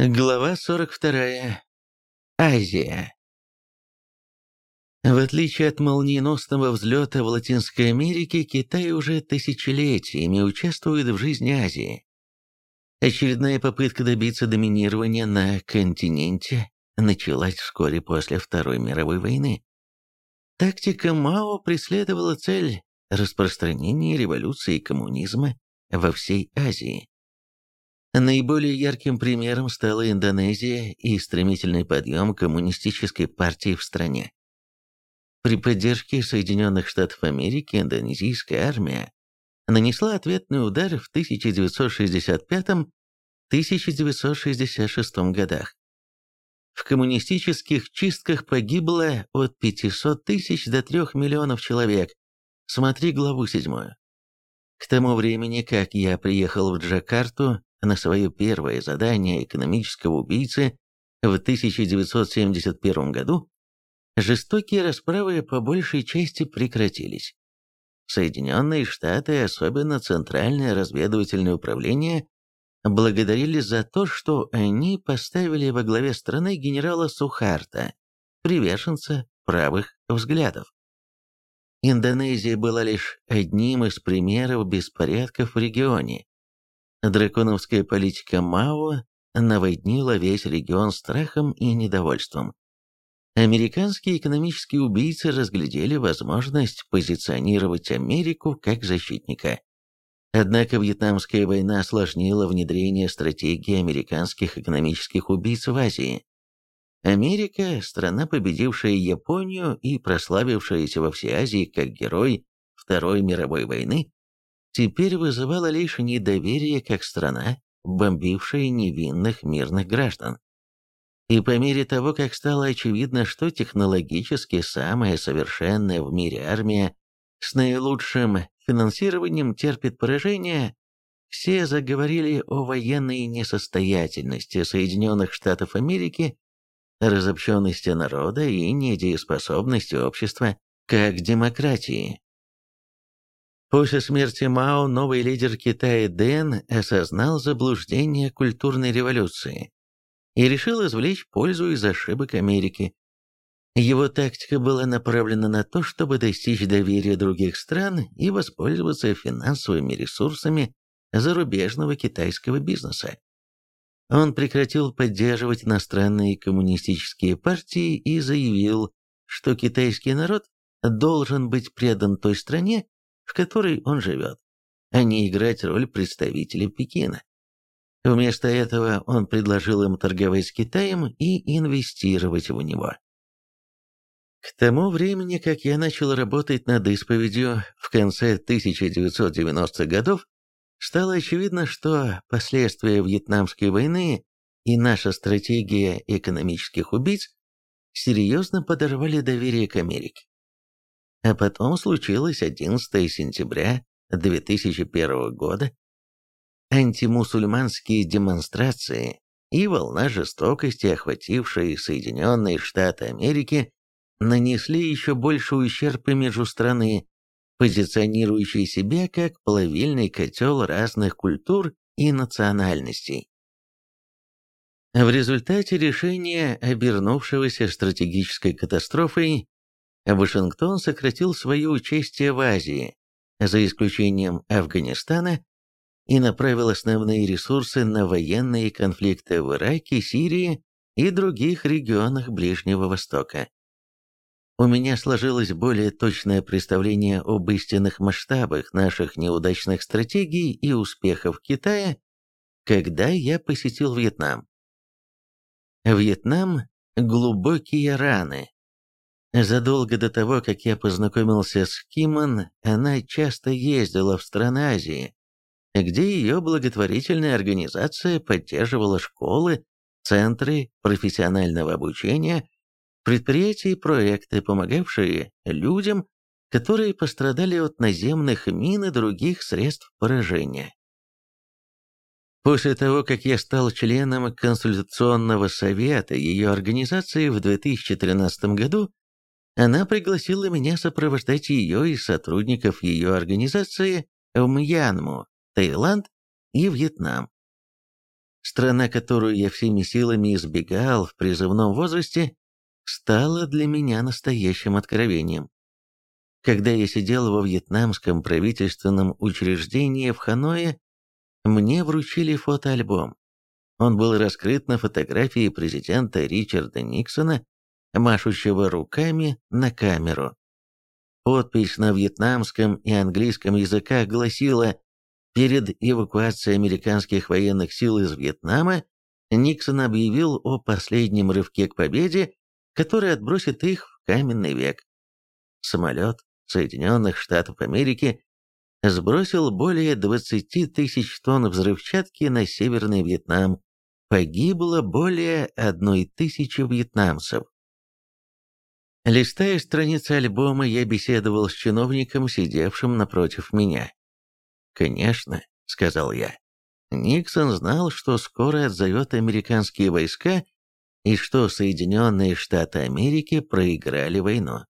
Глава 42. Азия. В отличие от молниеносного взлета в Латинской Америке, Китай уже тысячелетиями участвует в жизни Азии. Очередная попытка добиться доминирования на континенте началась вскоре после Второй мировой войны. Тактика Мао преследовала цель распространения революции коммунизма во всей Азии. Наиболее ярким примером стала Индонезия и стремительный подъем коммунистической партии в стране. При поддержке Соединенных Штатов Америки индонезийская армия нанесла ответный удар в 1965-1966 годах. В коммунистических чистках погибло от 500 тысяч до 3 миллионов человек. Смотри главу 7. К тому времени, как я приехал в Джакарту, на свое первое задание экономического убийцы в 1971 году, жестокие расправы по большей части прекратились. Соединенные Штаты, особенно Центральное разведывательное управление, благодарили за то, что они поставили во главе страны генерала Сухарта, приверженца правых взглядов. Индонезия была лишь одним из примеров беспорядков в регионе, Драконовская политика Мао наводнила весь регион страхом и недовольством. Американские экономические убийцы разглядели возможность позиционировать Америку как защитника. Однако Вьетнамская война осложнила внедрение стратегии американских экономических убийц в Азии. Америка, страна, победившая Японию и прославившаяся во всей Азии как герой Второй мировой войны, теперь вызывала лишь недоверие как страна, бомбившая невинных мирных граждан. И по мере того, как стало очевидно, что технологически самая совершенная в мире армия с наилучшим финансированием терпит поражение, все заговорили о военной несостоятельности Соединенных Штатов Америки, разобщенности народа и недееспособности общества как демократии. После смерти Мао новый лидер Китая Дэн осознал заблуждение культурной революции и решил извлечь пользу из ошибок Америки. Его тактика была направлена на то, чтобы достичь доверия других стран и воспользоваться финансовыми ресурсами зарубежного китайского бизнеса. Он прекратил поддерживать иностранные коммунистические партии и заявил, что китайский народ должен быть предан той стране, в которой он живет, а не играть роль представителя Пекина. Вместо этого он предложил им торговать с Китаем и инвестировать в него. К тому времени, как я начал работать над исповедью в конце 1990-х годов, стало очевидно, что последствия Вьетнамской войны и наша стратегия экономических убийц серьезно подорвали доверие к Америке. А потом случилось 11 сентября 2001 года. Антимусульманские демонстрации и волна жестокости, охватившая Соединенные Штаты Америки, нанесли еще больше ущерб имиджу страны, позиционирующей себя как плавильный котел разных культур и национальностей. В результате решения, обернувшегося стратегической катастрофой, Вашингтон сократил свое участие в Азии, за исключением Афганистана, и направил основные ресурсы на военные конфликты в Ираке, Сирии и других регионах Ближнего Востока. У меня сложилось более точное представление об истинных масштабах наших неудачных стратегий и успехов Китая, когда я посетил Вьетнам. Вьетнам – глубокие раны, Задолго до того, как я познакомился с Кимон, она часто ездила в страны Азии, где ее благотворительная организация поддерживала школы, центры профессионального обучения, предприятия и проекты, помогавшие людям, которые пострадали от наземных мин и других средств поражения. После того, как я стал членом консультационного совета ее организации в 2013 году, она пригласила меня сопровождать ее и сотрудников ее организации в Мьянму, Таиланд и Вьетнам. страна, которую я всеми силами избегал в призывном возрасте, стала для меня настоящим откровением. Когда я сидел во вьетнамском правительственном учреждении в Ханое, мне вручили фотоальбом. Он был раскрыт на фотографии президента Ричарда Никсона, машущего руками на камеру. Подпись на вьетнамском и английском языках гласила «Перед эвакуацией американских военных сил из Вьетнама Никсон объявил о последнем рывке к победе, который отбросит их в каменный век. Самолет Соединенных Штатов Америки сбросил более 20 тысяч тонн взрывчатки на Северный Вьетнам. Погибло более одной тысячи вьетнамцев. Листая страницы альбома, я беседовал с чиновником, сидевшим напротив меня. «Конечно», — сказал я. Никсон знал, что скоро отзовет американские войска и что Соединенные Штаты Америки проиграли войну.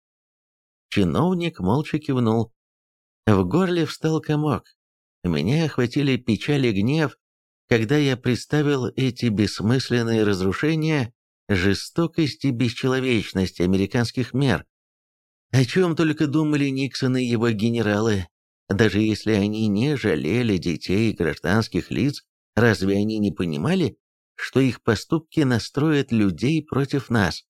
Чиновник молча кивнул. В горле встал комок. Меня охватили печаль и гнев, когда я представил эти бессмысленные разрушения жестокость и бесчеловечность американских мер. О чем только думали Никсон и его генералы, даже если они не жалели детей и гражданских лиц, разве они не понимали, что их поступки настроят людей против нас?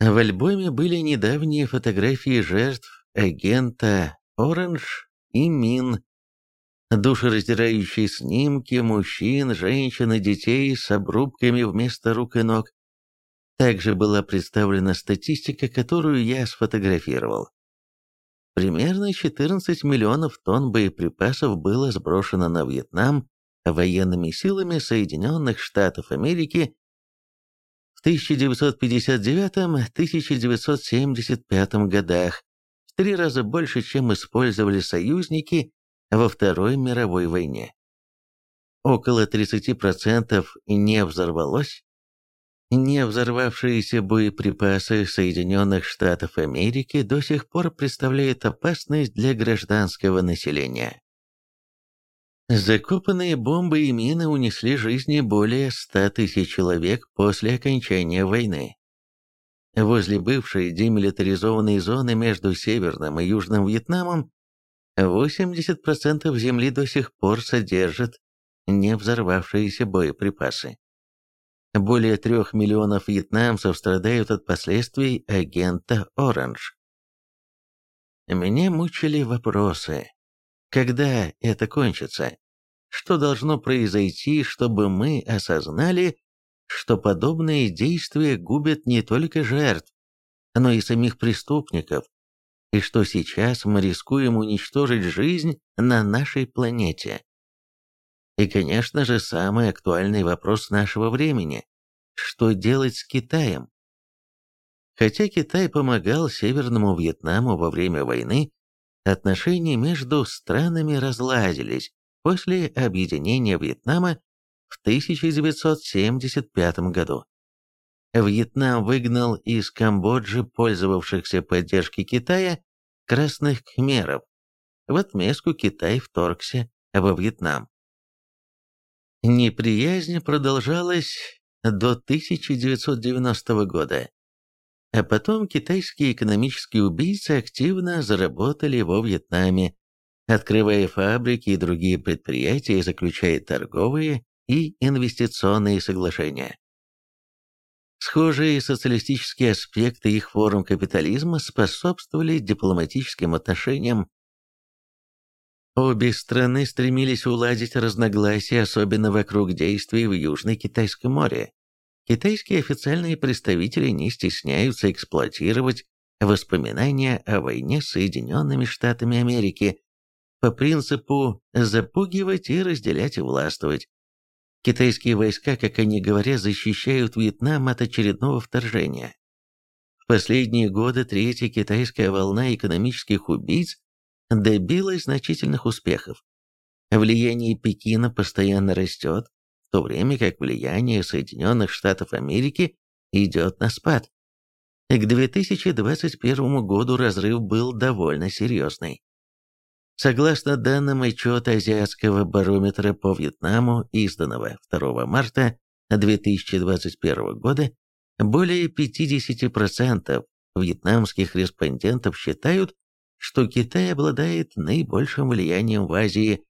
В альбоме были недавние фотографии жертв агента Оранж и Мин, душераздирающие снимки мужчин, женщин и детей с обрубками вместо рук и ног. Также была представлена статистика, которую я сфотографировал. Примерно 14 миллионов тонн боеприпасов было сброшено на Вьетнам военными силами Соединенных Штатов Америки в 1959-1975 годах, в три раза больше, чем использовали союзники во Второй мировой войне. Около 30% не взорвалось. Не взорвавшиеся боеприпасы Соединенных Штатов Америки до сих пор представляют опасность для гражданского населения. Закопанные бомбы и мины унесли жизни более 100 тысяч человек после окончания войны. Возле бывшей демилитаризованной зоны между Северным и Южным Вьетнамом 80% земли до сих пор содержат не взорвавшиеся боеприпасы. Более трех миллионов вьетнамцев страдают от последствий агента «Оранж». Меня мучили вопросы. Когда это кончится? Что должно произойти, чтобы мы осознали, что подобные действия губят не только жертв, но и самих преступников, и что сейчас мы рискуем уничтожить жизнь на нашей планете. И, конечно же, самый актуальный вопрос нашего времени – что делать с Китаем? Хотя Китай помогал Северному Вьетнаму во время войны, отношения между странами разладились после объединения Вьетнама в 1975 году. Вьетнам выгнал из Камбоджи пользовавшихся поддержкой Китая красных кхмеров. В отместку Китай вторгся во Вьетнам. Неприязнь продолжалась до 1990 года, а потом китайские экономические убийцы активно заработали во Вьетнаме, открывая фабрики и другие предприятия заключая торговые и инвестиционные соглашения. Схожие социалистические аспекты их форм капитализма способствовали дипломатическим отношениям. Обе страны стремились уладить разногласия, особенно вокруг действий в Южной Китайском море. Китайские официальные представители не стесняются эксплуатировать воспоминания о войне с Соединенными Штатами Америки по принципу «запугивать и разделять и властвовать», Китайские войска, как они говорят, защищают Вьетнам от очередного вторжения. В последние годы третья китайская волна экономических убийц добилась значительных успехов. Влияние Пекина постоянно растет, в то время как влияние Соединенных Штатов Америки идет на спад. К 2021 году разрыв был довольно серьезный. Согласно данным отчета Азиатского барометра по Вьетнаму, изданного 2 марта 2021 года, более 50% вьетнамских респондентов считают, что Китай обладает наибольшим влиянием в Азии,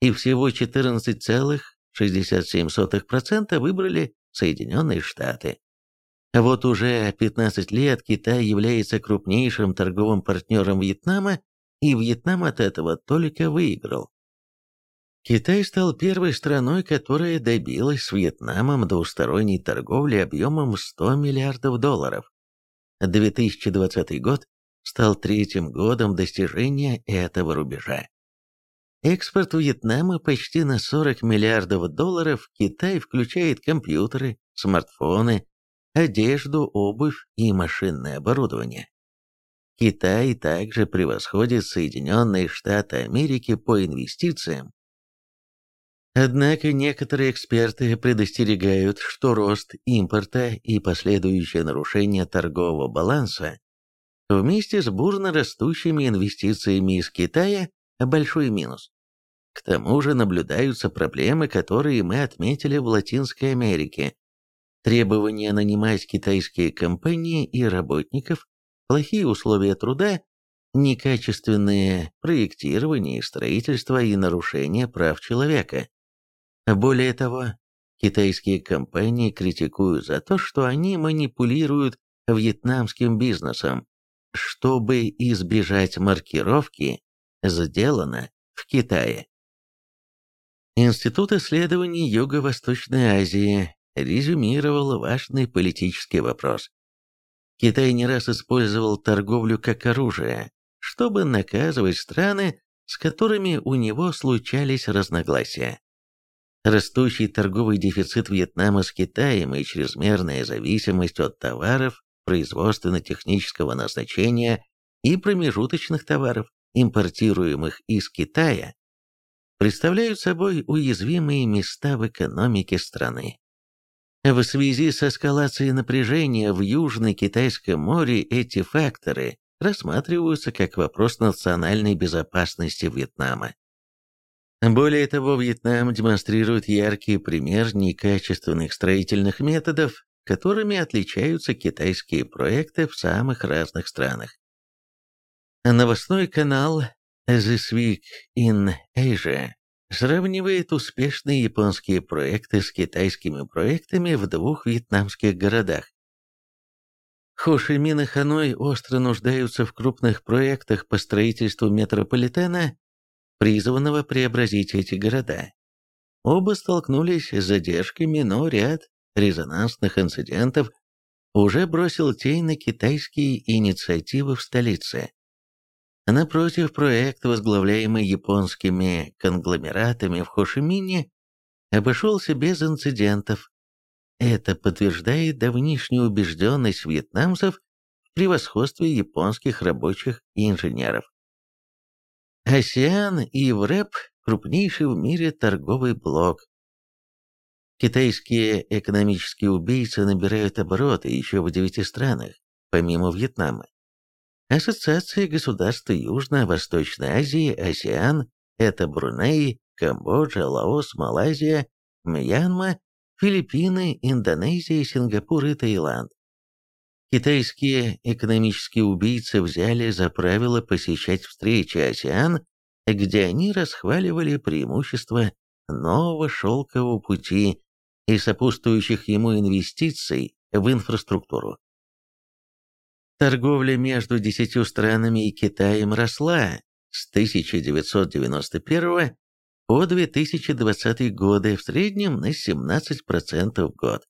и всего 14,67% выбрали Соединенные Штаты. Вот уже 15 лет Китай является крупнейшим торговым партнером Вьетнама, и Вьетнам от этого только выиграл. Китай стал первой страной, которая добилась с Вьетнамом двусторонней торговли объемом 100 миллиардов долларов. 2020 год стал третьим годом достижения этого рубежа. Экспорт Вьетнама почти на 40 миллиардов долларов, Китай включает компьютеры, смартфоны, одежду, обувь и машинное оборудование. Китай также превосходит Соединенные Штаты Америки по инвестициям. Однако некоторые эксперты предостерегают, что рост импорта и последующее нарушение торгового баланса вместе с бурно растущими инвестициями из Китая – большой минус. К тому же наблюдаются проблемы, которые мы отметили в Латинской Америке, требования нанимать китайские компании и работников, плохие условия труда, некачественное проектирование и строительство и нарушение прав человека. Более того, китайские компании критикуют за то, что они манипулируют вьетнамским бизнесом, чтобы избежать маркировки «Сделано в Китае». Институт исследований Юго-Восточной Азии резюмировал важный политический вопрос. Китай не раз использовал торговлю как оружие, чтобы наказывать страны, с которыми у него случались разногласия. Растущий торговый дефицит Вьетнама с Китаем и чрезмерная зависимость от товаров производственно-технического назначения и промежуточных товаров, импортируемых из Китая, представляют собой уязвимые места в экономике страны. В связи с эскалацией напряжения в Южно-Китайском море эти факторы рассматриваются как вопрос национальной безопасности Вьетнама. Более того, Вьетнам демонстрирует яркий пример некачественных строительных методов, которыми отличаются китайские проекты в самых разных странах. Новостной канал This Week in Asia сравнивает успешные японские проекты с китайскими проектами в двух вьетнамских городах. Хошимин и Ханой остро нуждаются в крупных проектах по строительству метрополитена, призванного преобразить эти города. Оба столкнулись с задержками, но ряд резонансных инцидентов уже бросил тень на китайские инициативы в столице. Напротив, проект, возглавляемый японскими конгломератами в Хошимине, обошелся без инцидентов. Это подтверждает давнишнюю убежденность вьетнамцев в превосходстве японских рабочих и инженеров. АСЕАН и ЕВРЭП – крупнейший в мире торговый блок. Китайские экономические убийцы набирают обороты еще в девяти странах, помимо Вьетнама. Ассоциация государств Южно-Восточной Азии, АСЕАН, это Бруней, Камбоджа, Лаос, Малайзия, Мьянма, Филиппины, Индонезия, Сингапур и Таиланд. Китайские экономические убийцы взяли за правило посещать встречи АСЕАН, где они расхваливали преимущества нового шелкового пути и сопутствующих ему инвестиций в инфраструктуру. Торговля между десятью странами и Китаем росла с 1991 по 2020 годы в среднем на 17% в год.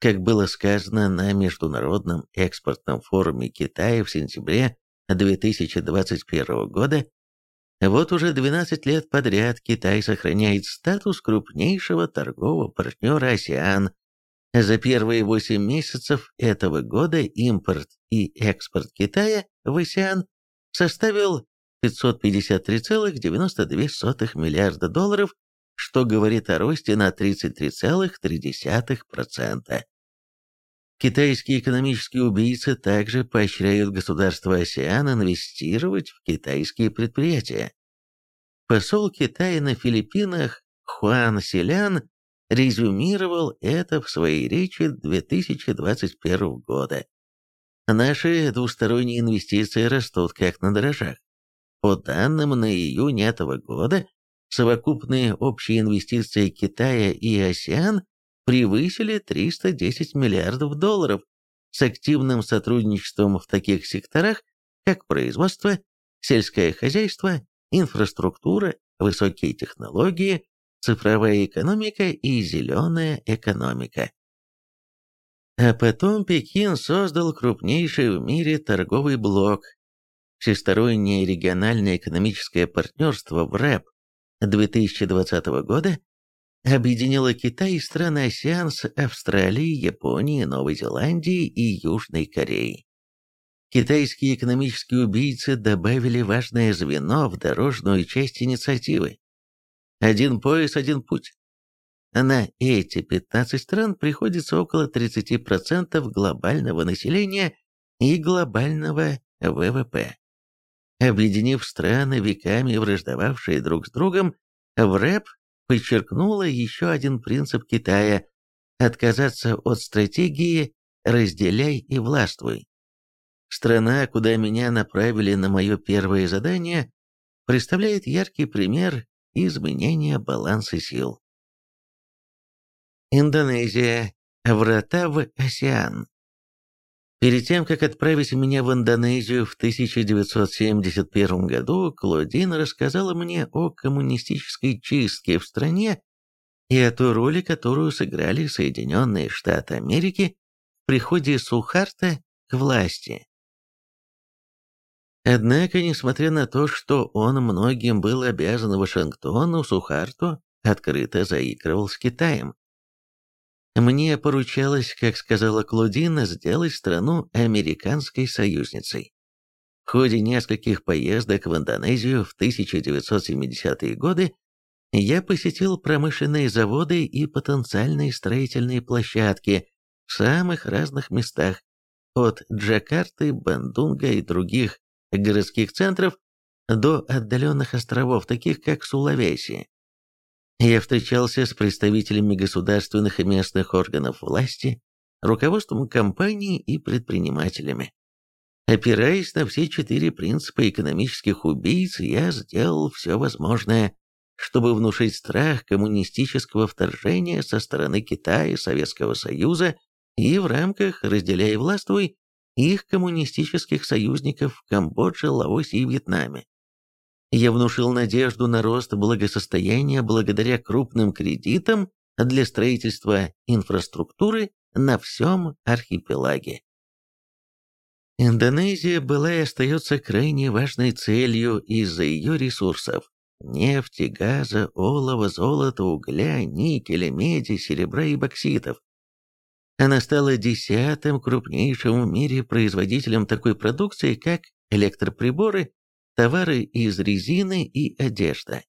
Как было сказано на Международном экспортном форуме Китая в сентябре 2021 года, вот уже 12 лет подряд Китай сохраняет статус крупнейшего торгового партнера АСЕАН за первые 8 месяцев этого года импорт и экспорт Китая в АСЕАН составил 553,92 миллиарда долларов, что говорит о росте на 33,3%. Китайские экономические убийцы также поощряют государства АСЕАН инвестировать в китайские предприятия. Посол Китая на Филиппинах Хуан Селян резюмировал это в своей речи 2021 года. Наши двусторонние инвестиции растут как на дрожжах. По данным на июнь этого года, совокупные общие инвестиции Китая и АСЕАН превысили 310 миллиардов долларов с активным сотрудничеством в таких секторах, как производство, сельское хозяйство, инфраструктура, высокие технологии, цифровая экономика и зеленая экономика. А потом Пекин создал крупнейший в мире торговый блок, всестороннее региональное экономическое партнерство в РЭП 2020 года объединило Китай и страны АСЕАН с Австралией, Японией, Новой Зеландией и Южной Кореей. Китайские экономические убийцы добавили важное звено в дорожную часть инициативы. Один пояс, один путь. На эти 15 стран приходится около 30% глобального населения и глобального ВВП. Объединив страны, веками враждовавшие друг с другом, в РЭП подчеркнула еще один принцип Китая – отказаться от стратегии «разделяй и властвуй». Страна, куда меня направили на мое первое задание, представляет яркий пример изменения баланса сил. Индонезия. Врата в Океан. Перед тем, как отправить меня в Индонезию в 1971 году, Клодин рассказала мне о коммунистической чистке в стране и о той роли, которую сыграли Соединенные Штаты Америки в приходе Сухарта к власти. Однако, несмотря на то, что он многим был обязан Вашингтону, Сухарту открыто заигрывал с Китаем. Мне поручалось, как сказала Клодина, сделать страну американской союзницей. В ходе нескольких поездок в Индонезию в 1970-е годы я посетил промышленные заводы и потенциальные строительные площадки в самых разных местах, от Джакарты, Бандунга и других городских центров до отдаленных островов, таких как Сулавеси. Я встречался с представителями государственных и местных органов власти, руководством компаний и предпринимателями. Опираясь на все четыре принципа экономических убийц, я сделал все возможное, чтобы внушить страх коммунистического вторжения со стороны Китая, Советского Союза и в рамках «разделяй и властвуй» их коммунистических союзников в Камбодже, Лаосе и Вьетнаме. Я внушил надежду на рост благосостояния благодаря крупным кредитам для строительства инфраструктуры на всем архипелаге. Индонезия была и остается крайне важной целью из-за ее ресурсов – нефти, газа, олова, золота, угля, никеля, меди, серебра и бокситов. Она стала десятым крупнейшим в мире производителем такой продукции, как электроприборы, товары из резины и одежда.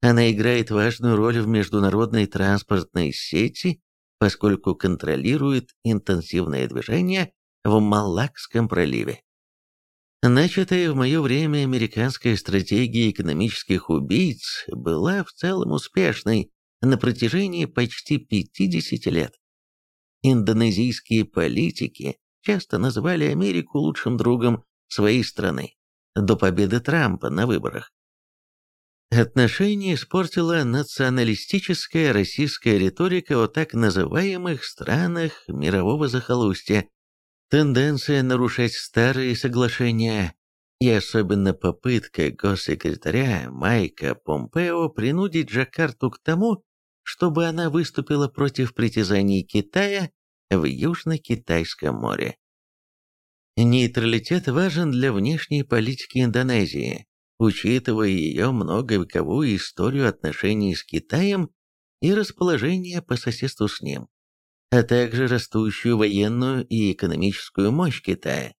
Она играет важную роль в международной транспортной сети, поскольку контролирует интенсивное движение в Малакском проливе. Начатая в мое время американская стратегия экономических убийц была в целом успешной на протяжении почти 50 лет. Индонезийские политики часто называли Америку лучшим другом своей страны до победы Трампа на выборах. Отношения испортила националистическая российская риторика о так называемых странах мирового захолустья, тенденция нарушать старые соглашения и особенно попытка госсекретаря Майка Помпео принудить Джакарту к тому, чтобы она выступила против притязаний Китая в Южно-Китайском море. Нейтралитет важен для внешней политики Индонезии, учитывая ее многовековую историю отношений с Китаем и расположение по соседству с ним, а также растущую военную и экономическую мощь Китая.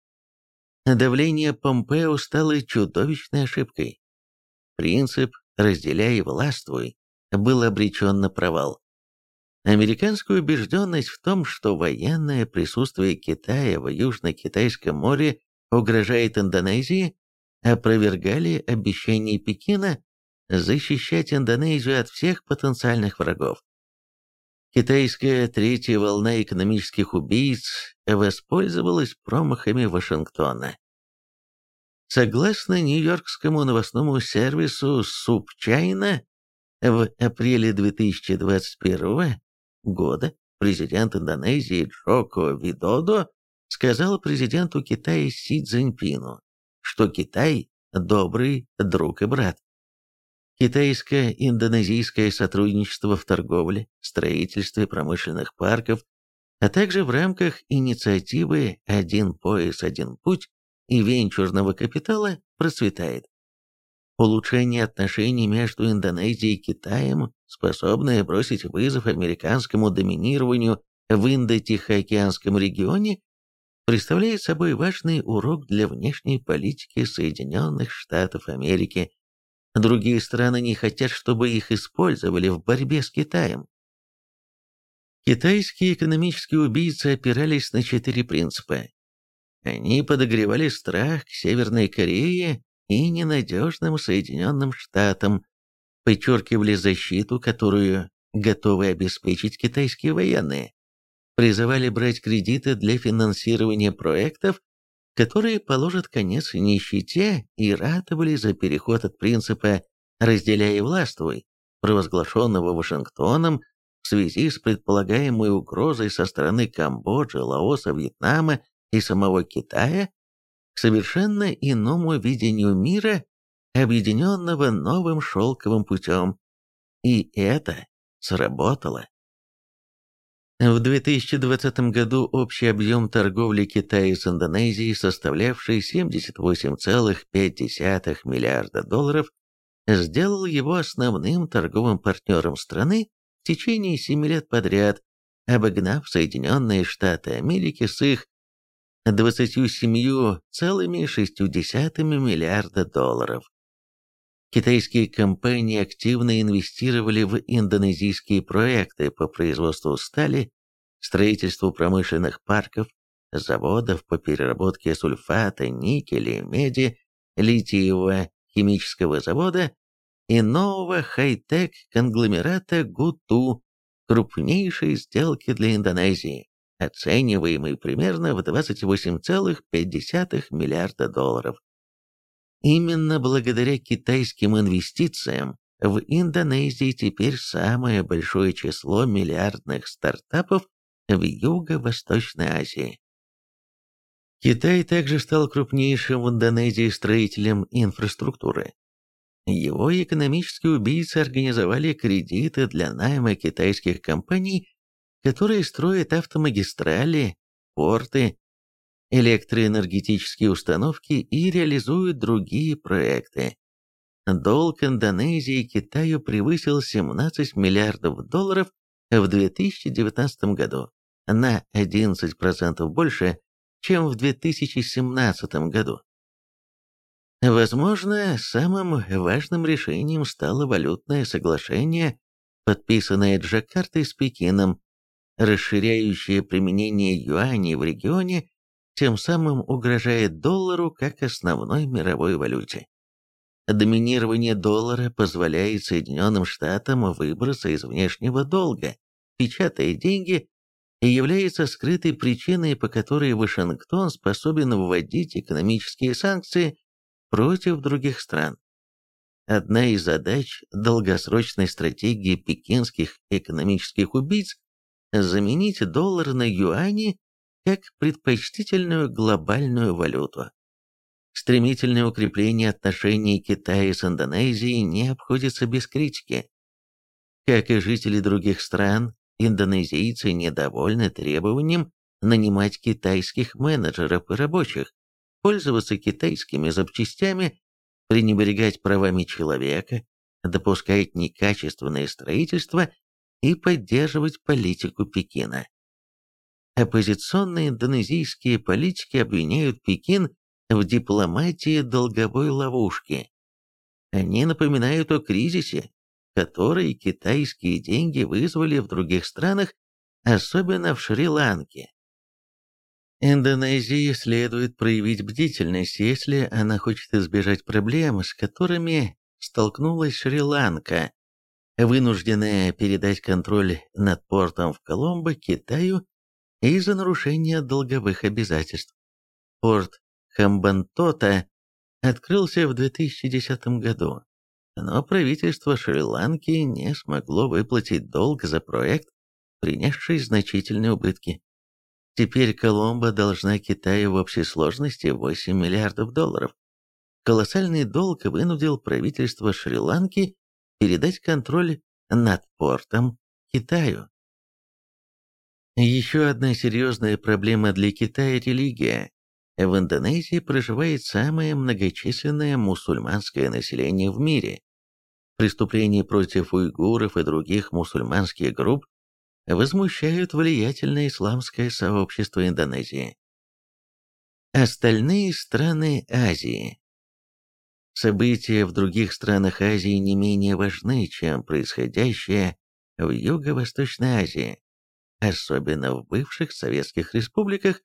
Давление Помпео стало чудовищной ошибкой. Принцип «разделяй и властвуй» был обречен на провал. Американская убежденность в том, что военное присутствие Китая в Южно-Китайском море угрожает Индонезии, опровергали обещания Пекина защищать Индонезию от всех потенциальных врагов. Китайская третья волна экономических убийц воспользовалась промахами Вашингтона. Согласно нью-йоркскому новостному сервису SubChina, в апреле 2021 года президент Индонезии Джоко Видодо сказал президенту Китая Си Цзиньпину, что Китай – добрый друг и брат. Китайско-индонезийское сотрудничество в торговле, строительстве промышленных парков, а также в рамках инициативы «Один пояс, один путь» и венчурного капитала процветает. Улучшение отношений между Индонезией и Китаем, способное бросить вызов американскому доминированию в Индо-Тихоокеанском регионе, представляет собой важный урок для внешней политики Соединенных Штатов Америки – Другие страны не хотят, чтобы их использовали в борьбе с Китаем. Китайские экономические убийцы опирались на четыре принципа. Они подогревали страх к Северной Корее и ненадежным Соединенным Штатам, подчеркивали защиту, которую готовы обеспечить китайские военные, призывали брать кредиты для финансирования проектов, которые положат конец нищете и ратовали за переход от принципа «разделяй и властвуй», провозглашенного Вашингтоном в связи с предполагаемой угрозой со стороны Камбоджи, Лаоса, Вьетнама и самого Китая, к совершенно иному видению мира, объединенного новым шелковым путем. И это сработало. В 2020 году общий объем торговли Китая с Индонезией, составлявший 78,5 миллиарда долларов, сделал его основным торговым партнером страны в течение 7 лет подряд, обогнав Соединенные Штаты Америки с их 27,6 миллиарда долларов. Китайские компании активно инвестировали в индонезийские проекты по производству стали, строительству промышленных парков, заводов по переработке сульфата, никеля, меди, литиевого химического завода и нового хай-тек конгломерата ГУТУ, крупнейшей сделки для Индонезии, оцениваемой примерно в 28,5 миллиарда долларов. Именно благодаря китайским инвестициям в Индонезии теперь самое большое число миллиардных стартапов в Юго-Восточной Азии. Китай также стал крупнейшим в Индонезии строителем инфраструктуры. Его экономические убийцы организовали кредиты для найма китайских компаний, которые строят автомагистрали, порты, электроэнергетические установки и реализуют другие проекты. Долг Индонезии Китаю превысил 17 миллиардов долларов в 2019 году, на 11% больше, чем в 2017 году. Возможно, самым важным решением стало валютное соглашение, подписанное Джакартой с Пекином, расширяющее применение юаней в регионе тем самым угрожает доллару как основной мировой валюте. Доминирование доллара позволяет Соединенным Штатам выбраться из внешнего долга, печатая деньги, и является скрытой причиной, по которой Вашингтон способен вводить экономические санкции против других стран. Одна из задач долгосрочной стратегии пекинских экономических убийц – заменить доллар на юани как предпочтительную глобальную валюту. Стремительное укрепление отношений Китая с Индонезией не обходится без критики. Как и жители других стран, индонезийцы недовольны требованием нанимать китайских менеджеров и рабочих, пользоваться китайскими запчастями, пренебрегать правами человека, допускать некачественное строительство и поддерживать политику Пекина. Оппозиционные индонезийские политики обвиняют Пекин в дипломатии долговой ловушки. Они напоминают о кризисе, который китайские деньги вызвали в других странах, особенно в Шри-Ланке. Индонезии следует проявить бдительность, если она хочет избежать проблем, с которыми столкнулась Шри-Ланка, вынужденная передать контроль над портом в Коломбо Китаю из-за нарушения долговых обязательств. Порт Хамбантота открылся в 2010 году, но правительство Шри-Ланки не смогло выплатить долг за проект, принесший значительные убытки. Теперь Коломбо должна Китаю в общей сложности 8 миллиардов долларов. Колоссальный долг вынудил правительство Шри-Ланки передать контроль над портом Китаю. Еще одна серьезная проблема для Китая – религия. В Индонезии проживает самое многочисленное мусульманское население в мире. Преступления против уйгуров и других мусульманских групп возмущают влиятельное исламское сообщество Индонезии. Остальные страны Азии События в других странах Азии не менее важны, чем происходящее в Юго-Восточной Азии, особенно в бывших советских республиках,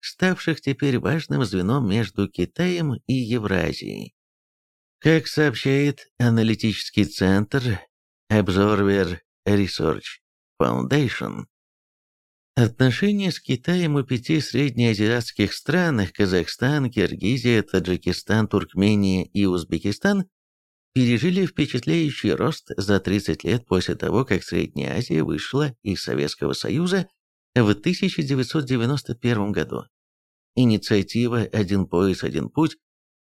ставших теперь важным звеном между Китаем и Евразией. Как сообщает аналитический центр Observer Research Foundation, отношения с Китаем у пяти среднеазиатских странах Казахстан, Киргизия, Таджикистан, Туркмения и Узбекистан пережили впечатляющий рост за 30 лет после того, как Средняя Азия вышла из Советского Союза в 1991 году. Инициатива «Один пояс, один путь»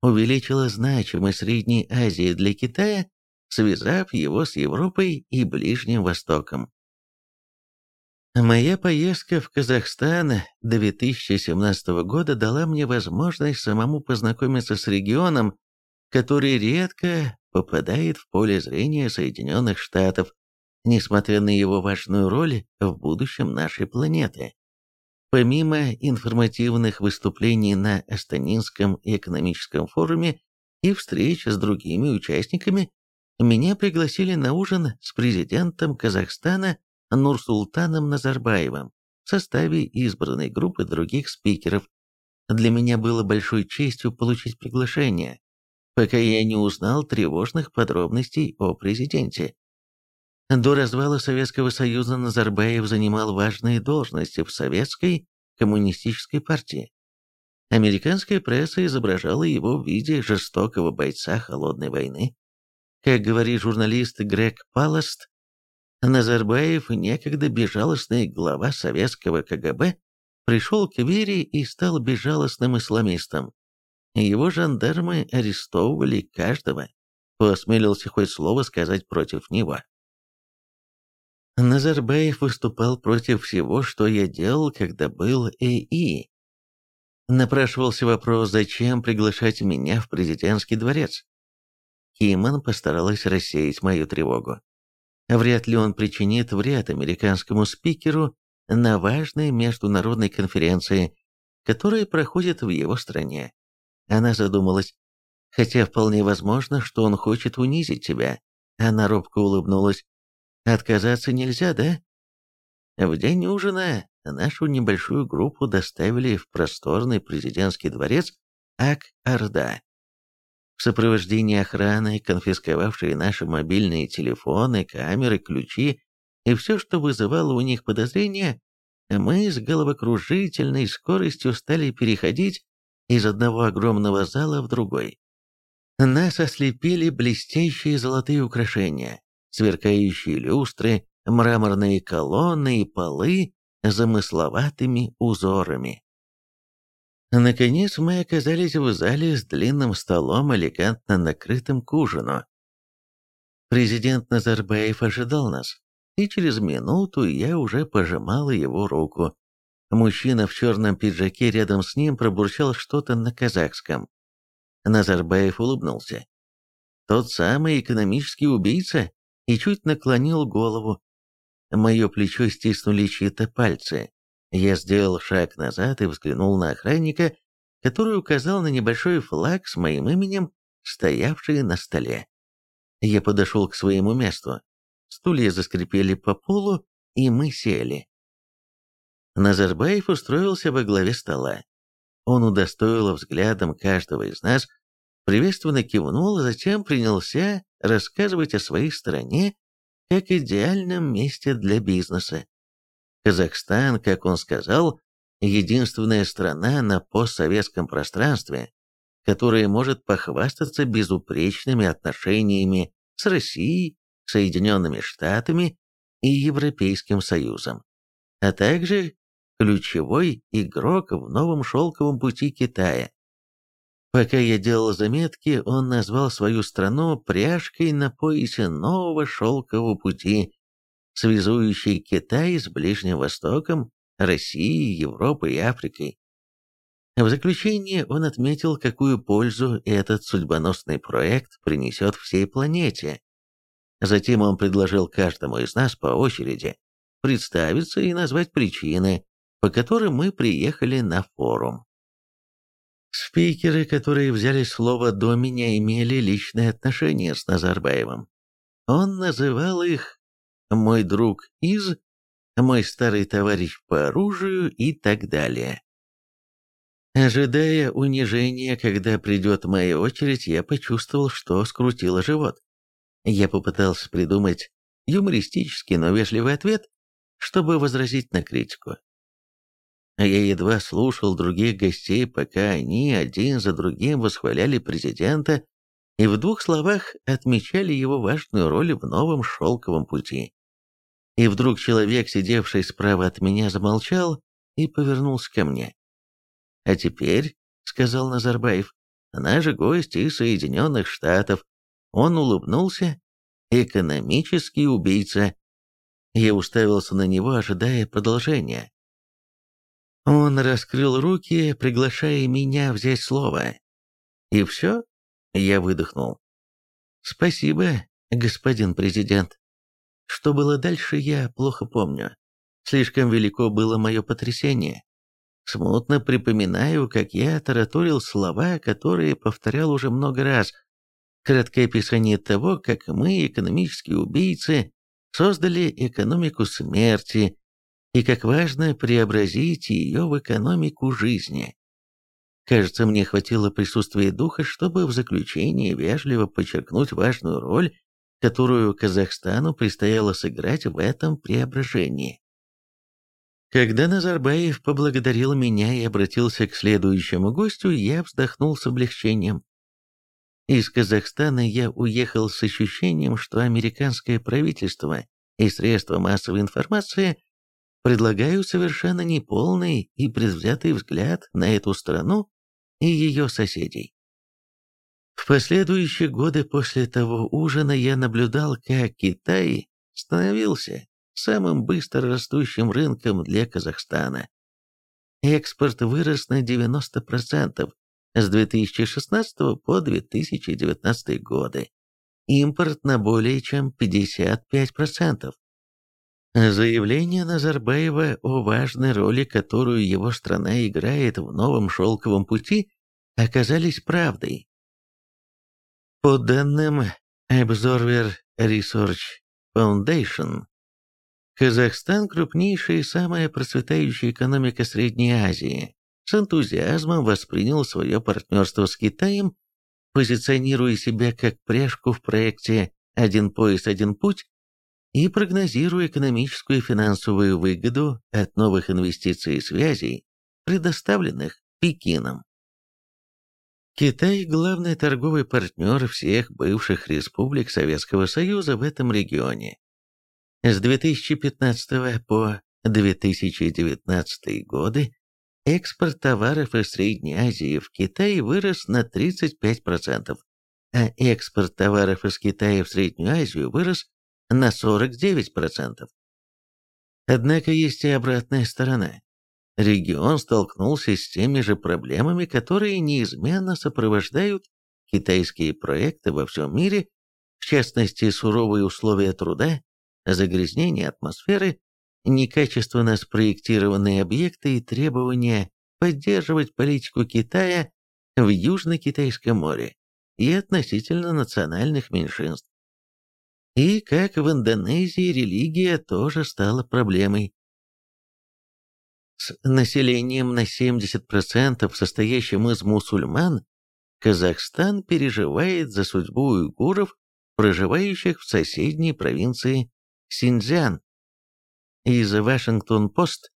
увеличила значимость Средней Азии для Китая, связав его с Европой и Ближним Востоком. Моя поездка в Казахстан 2017 года дала мне возможность самому познакомиться с регионом, который редко попадает в поле зрения Соединенных Штатов, несмотря на его важную роль в будущем нашей планеты. Помимо информативных выступлений на Астанинском экономическом форуме и встреч с другими участниками, меня пригласили на ужин с президентом Казахстана Нурсултаном Назарбаевым в составе избранной группы других спикеров. Для меня было большой честью получить приглашение, пока я не узнал тревожных подробностей о президенте. До развала Советского Союза Назарбаев занимал важные должности в Советской коммунистической партии. Американская пресса изображала его в виде жестокого бойца холодной войны. Как говорит журналист Грег Паласт, Назарбаев, некогда безжалостный глава советского КГБ, пришел к вере и стал безжалостным исламистом. Его жандармы арестовывали каждого, кто осмелился хоть слово сказать против него. Назарбаев выступал против всего, что я делал, когда был ЭИ. Напрашивался вопрос, зачем приглашать меня в президентский дворец. Киман постаралась рассеять мою тревогу. Вряд ли он причинит вред американскому спикеру на важной международной конференции, которая проходит в его стране. Она задумалась, хотя вполне возможно, что он хочет унизить тебя. Она робко улыбнулась. Отказаться нельзя, да? В день ужина нашу небольшую группу доставили в просторный президентский дворец Ак-Орда. В сопровождении охраны, конфисковавшей наши мобильные телефоны, камеры, ключи и все, что вызывало у них подозрения, мы с головокружительной скоростью стали переходить из одного огромного зала в другой. Нас ослепили блестящие золотые украшения, сверкающие люстры, мраморные колонны и полы замысловатыми узорами. Наконец мы оказались в зале с длинным столом, элегантно накрытым к ужину. Президент Назарбаев ожидал нас, и через минуту я уже пожимала его руку. Мужчина в черном пиджаке рядом с ним пробурчал что-то на казахском. Назарбаев улыбнулся. Тот самый экономический убийца и чуть наклонил голову. Мое плечо стиснули чьи-то пальцы. Я сделал шаг назад и взглянул на охранника, который указал на небольшой флаг с моим именем, стоявший на столе. Я подошел к своему месту. Стулья заскрипели по полу, и мы сели. Назарбаев устроился во главе стола. Он удостоил взглядом каждого из нас, приветственно кивнул, а затем принялся рассказывать о своей стране как идеальном месте для бизнеса. Казахстан, как он сказал, единственная страна на постсоветском пространстве, которая может похвастаться безупречными отношениями с Россией, Соединенными Штатами и Европейским Союзом, а также ключевой игрок в новом шелковом пути Китая. Пока я делал заметки, он назвал свою страну пряжкой на поясе нового шелкового пути, связующей Китай с Ближним Востоком, Россией, Европой и Африкой. В заключение он отметил, какую пользу этот судьбоносный проект принесет всей планете. Затем он предложил каждому из нас по очереди представиться и назвать причины, по которым мы приехали на форум. Спикеры, которые взяли слово до меня, имели личное отношение с Назарбаевым. Он называл их «мой друг из», «мой старый товарищ по оружию» и так далее. Ожидая унижения, когда придет моя очередь, я почувствовал, что скрутило живот. Я попытался придумать юмористический, но вежливый ответ, чтобы возразить на критику. Я едва слушал других гостей, пока они один за другим восхваляли президента и в двух словах отмечали его важную роль в новом шелковом пути. И вдруг человек, сидевший справа от меня, замолчал и повернулся ко мне. А теперь, — сказал Назарбаев, — наш гость из Соединенных Штатов. Он улыбнулся. Экономический убийца. Я уставился на него, ожидая продолжения. Он раскрыл руки, приглашая меня взять слово. И все? Я выдохнул. Спасибо, господин президент. Что было дальше, я плохо помню. Слишком велико было мое потрясение. Смутно припоминаю, как я тараторил слова, которые повторял уже много раз. Краткое описание того, как мы, экономические убийцы, создали экономику смерти, и как важно преобразить ее в экономику жизни. Кажется, мне хватило присутствия духа, чтобы в заключении вежливо подчеркнуть важную роль, которую Казахстану предстояло сыграть в этом преображении. Когда Назарбаев поблагодарил меня и обратился к следующему гостю, я вздохнул с облегчением. Из Казахстана я уехал с ощущением, что американское правительство и средства массовой информации предлагают совершенно неполный и предвзятый взгляд на эту страну и ее соседей. В последующие годы после того ужина я наблюдал, как Китай становился самым быстро растущим рынком для Казахстана. Экспорт вырос на 90% с 2016 по 2019 годы, импорт на более чем 55%. Заявление Назарбаева о важной роли, которую его страна играет в новом шелковом пути, оказались правдой. По данным Observer Research Foundation, Казахстан – крупнейшая и самая процветающая экономика Средней Азии. С энтузиазмом воспринял свое партнерство с Китаем, позиционируя себя как пряжку в проекте «Один пояс, один путь» и прогнозируя экономическую и финансовую выгоду от новых инвестиций и связей, предоставленных Пекином. Китай – главный торговый партнер всех бывших республик Советского Союза в этом регионе с 2015 по 2019 годы экспорт товаров из Средней Азии в Китай вырос на 35%, а экспорт товаров из Китая в Среднюю Азию вырос на 49%. Однако есть и обратная сторона. Регион столкнулся с теми же проблемами, которые неизменно сопровождают китайские проекты во всем мире, в частности суровые условия труда, загрязнение атмосферы, некачественно спроектированные объекты и требования поддерживать политику Китая в Южно-Китайском море и относительно национальных меньшинств. И, как в Индонезии, религия тоже стала проблемой. С населением на 70% состоящим из мусульман, Казахстан переживает за судьбу уйгуров, проживающих в соседней провинции Синьцзян. Из Вашингтон-Пост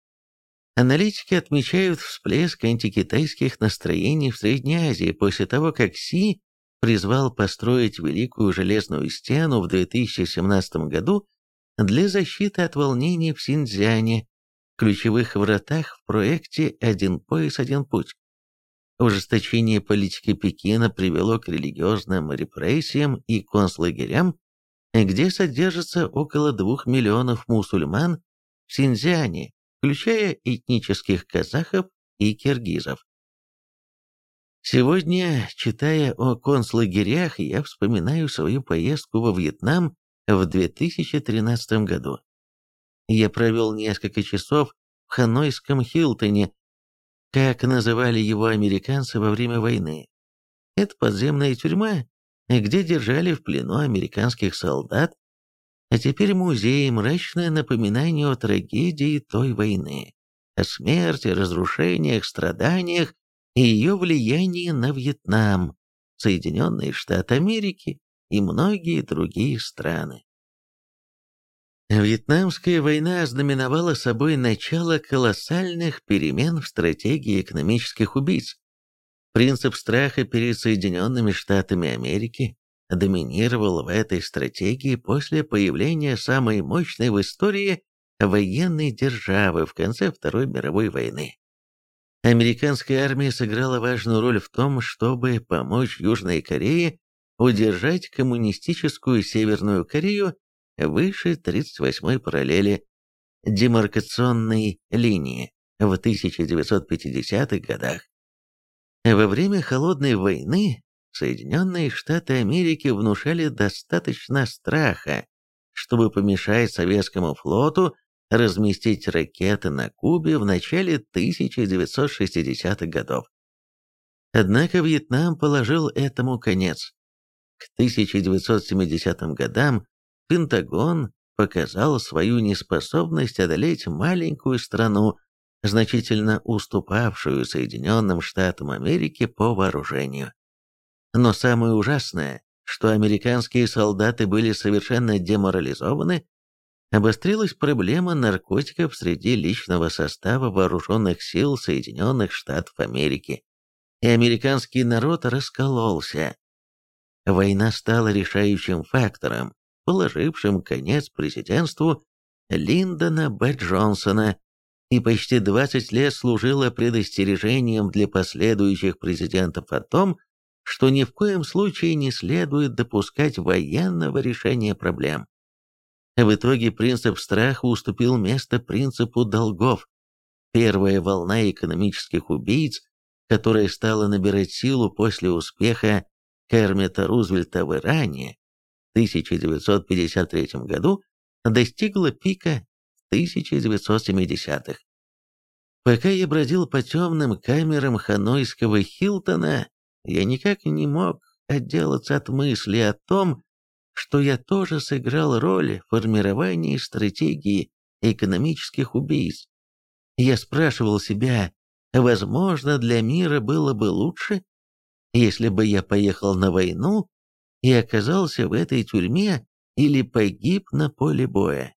аналитики отмечают всплеск антикитайских настроений в Средней Азии после того, как Си призвал построить Великую Железную Стену в 2017 году для защиты от волнений в Синьцзяне, ключевых вратах в проекте «Один пояс, один путь». Ужесточение политики Пекина привело к религиозным репрессиям и концлагерям, где содержится около двух миллионов мусульман в Синьцзяне, включая этнических казахов и киргизов. Сегодня, читая о концлагерях, я вспоминаю свою поездку во Вьетнам в 2013 году. Я провел несколько часов в Ханойском Хилтоне, как называли его американцы во время войны. Это подземная тюрьма, где держали в плену американских солдат, а теперь музей – мрачное напоминание о трагедии той войны, о смерти, разрушениях, страданиях и ее влиянии на Вьетнам, Соединенные Штаты Америки и многие другие страны. Вьетнамская война ознаменовала собой начало колоссальных перемен в стратегии экономических убийц. Принцип страха перед Соединенными Штатами Америки доминировал в этой стратегии после появления самой мощной в истории военной державы в конце Второй мировой войны. Американская армия сыграла важную роль в том, чтобы помочь Южной Корее удержать коммунистическую Северную Корею выше 38-й параллели демаркационной линии в 1950-х годах. Во время Холодной войны Соединенные Штаты Америки внушали достаточно страха, чтобы помешать советскому флоту разместить ракеты на Кубе в начале 1960-х годов. Однако Вьетнам положил этому конец. К 1970 годам Пентагон показал свою неспособность одолеть маленькую страну, значительно уступавшую Соединенным Штатам Америки по вооружению. Но самое ужасное, что американские солдаты были совершенно деморализованы обострилась проблема наркотиков среди личного состава вооруженных сил Соединенных Штатов Америки, и американский народ раскололся. Война стала решающим фактором, положившим конец президентству Линдона Б. Джонсона, и почти 20 лет служила предостережением для последующих президентов о том, что ни в коем случае не следует допускать военного решения проблем. В итоге принцип страха уступил место принципу долгов. Первая волна экономических убийц, которая стала набирать силу после успеха Кермита Рузвельта в Иране 1953 году, достигла пика в 1970-х. Пока я бродил по темным камерам ханойского Хилтона, я никак не мог отделаться от мысли о том, что я тоже сыграл роль в формировании стратегии экономических убийств. Я спрашивал себя, возможно, для мира было бы лучше, если бы я поехал на войну и оказался в этой тюрьме или погиб на поле боя.